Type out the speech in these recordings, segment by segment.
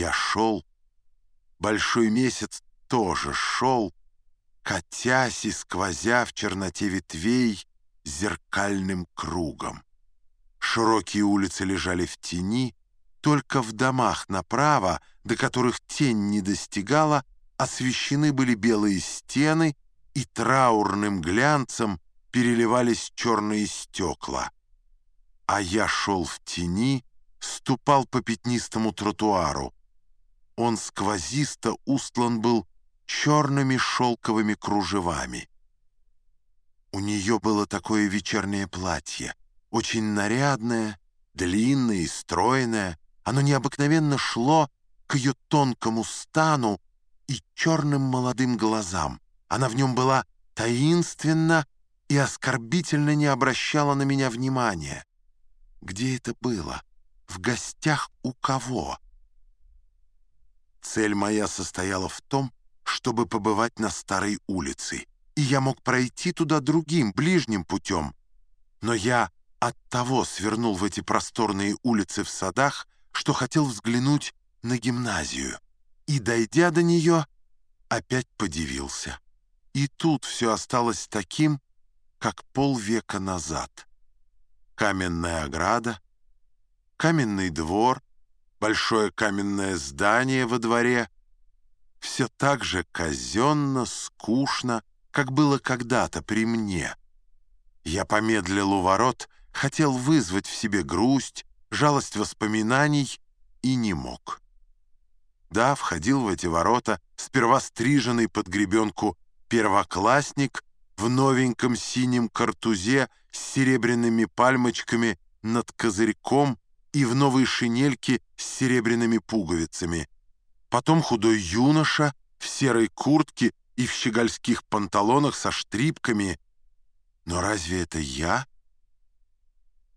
Я шел, большой месяц тоже шел, катясь и сквозя в черноте ветвей зеркальным кругом. Широкие улицы лежали в тени, только в домах направо, до которых тень не достигала, освещены были белые стены и траурным глянцем переливались черные стекла. А я шел в тени, ступал по пятнистому тротуару. Он сквозисто устлан был черными шелковыми кружевами. У нее было такое вечернее платье, очень нарядное, длинное и стройное. Оно необыкновенно шло к ее тонкому стану и черным молодым глазам. Она в нем была таинственна и оскорбительно не обращала на меня внимания. Где это было? В гостях у кого? Цель моя состояла в том, чтобы побывать на старой улице, и я мог пройти туда другим, ближним путем. Но я оттого свернул в эти просторные улицы в садах, что хотел взглянуть на гимназию, и, дойдя до нее, опять подивился. И тут все осталось таким, как полвека назад. Каменная ограда, каменный двор, большое каменное здание во дворе — все так же казенно, скучно, как было когда-то при мне. Я помедлил у ворот, хотел вызвать в себе грусть, жалость воспоминаний и не мог. Да, входил в эти ворота сперва стриженный под гребенку первоклассник в новеньком синем картузе с серебряными пальмочками над козырьком и в новой шинельке с серебряными пуговицами. Потом худой юноша в серой куртке и в щегольских панталонах со штрипками. Но разве это я?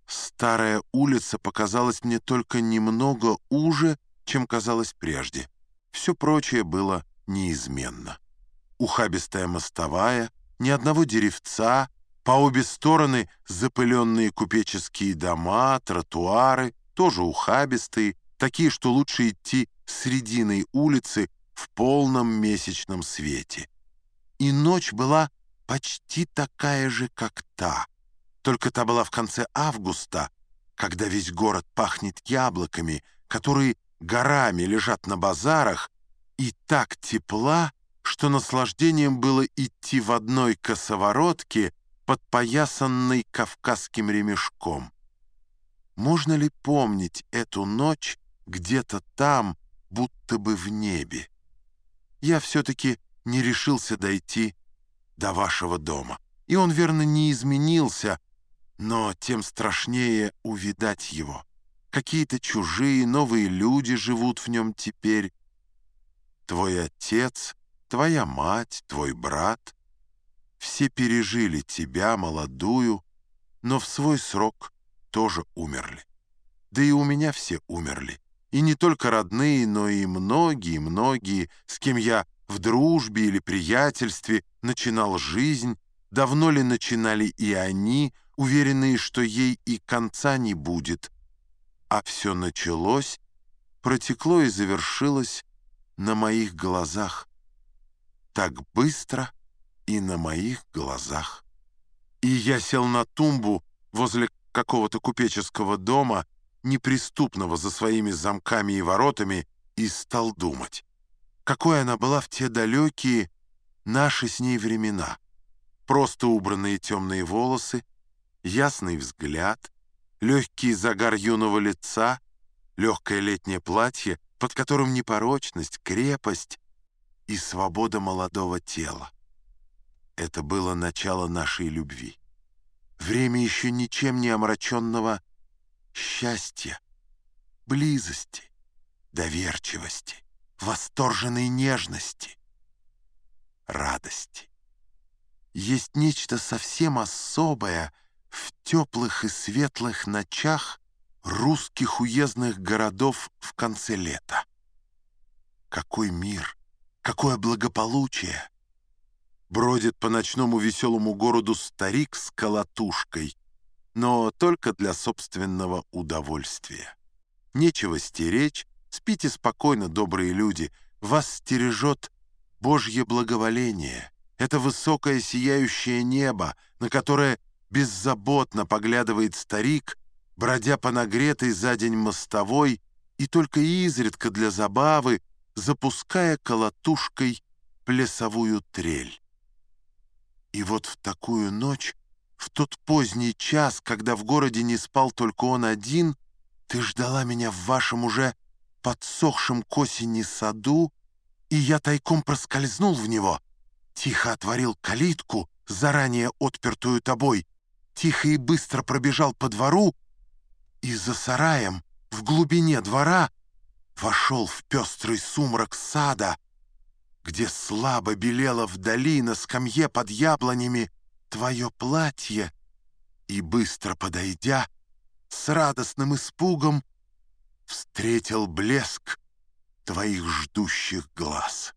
Старая улица показалась мне только немного уже, чем казалось прежде. Все прочее было неизменно. Ухабистая мостовая — ни одного деревца, по обе стороны запыленные купеческие дома, тротуары, тоже ухабистые, такие, что лучше идти срединой улицы в полном месячном свете. И ночь была почти такая же, как та, только та была в конце августа, когда весь город пахнет яблоками, которые горами лежат на базарах, и так тепла, что наслаждением было идти в одной косоворотке, подпоясанной кавказским ремешком. Можно ли помнить эту ночь где-то там, будто бы в небе? Я все-таки не решился дойти до вашего дома. И он, верно, не изменился, но тем страшнее увидать его. Какие-то чужие, новые люди живут в нем теперь. Твой отец — Твоя мать, твой брат — все пережили тебя, молодую, но в свой срок тоже умерли. Да и у меня все умерли. И не только родные, но и многие-многие, с кем я в дружбе или приятельстве начинал жизнь, давно ли начинали и они, уверенные, что ей и конца не будет. А все началось, протекло и завершилось на моих глазах так быстро и на моих глазах. И я сел на тумбу возле какого-то купеческого дома, неприступного за своими замками и воротами, и стал думать, какой она была в те далекие наши с ней времена. Просто убранные темные волосы, ясный взгляд, легкий загар юного лица, легкое летнее платье, под которым непорочность, крепость, и свобода молодого тела. Это было начало нашей любви. Время еще ничем не омраченного счастья, близости, доверчивости, восторженной нежности, радости. Есть нечто совсем особое в теплых и светлых ночах русских уездных городов в конце лета. Какой мир! Какое благополучие! Бродит по ночному веселому городу старик с колотушкой, но только для собственного удовольствия. Нечего стеречь, Спите спокойно, добрые люди, вас стережет Божье благоволение. Это высокое сияющее небо, на которое беззаботно поглядывает старик, бродя по нагретой за день мостовой и только изредка для забавы, запуская колотушкой плясовую трель. И вот в такую ночь, в тот поздний час, когда в городе не спал только он один, ты ждала меня в вашем уже подсохшем к осени саду, и я тайком проскользнул в него, тихо отворил калитку, заранее отпертую тобой, тихо и быстро пробежал по двору, и за сараем, в глубине двора, вошел в пестрый сумрак сада, где слабо белело вдали на скамье под яблонями твое платье, и, быстро подойдя, с радостным испугом встретил блеск твоих ждущих глаз.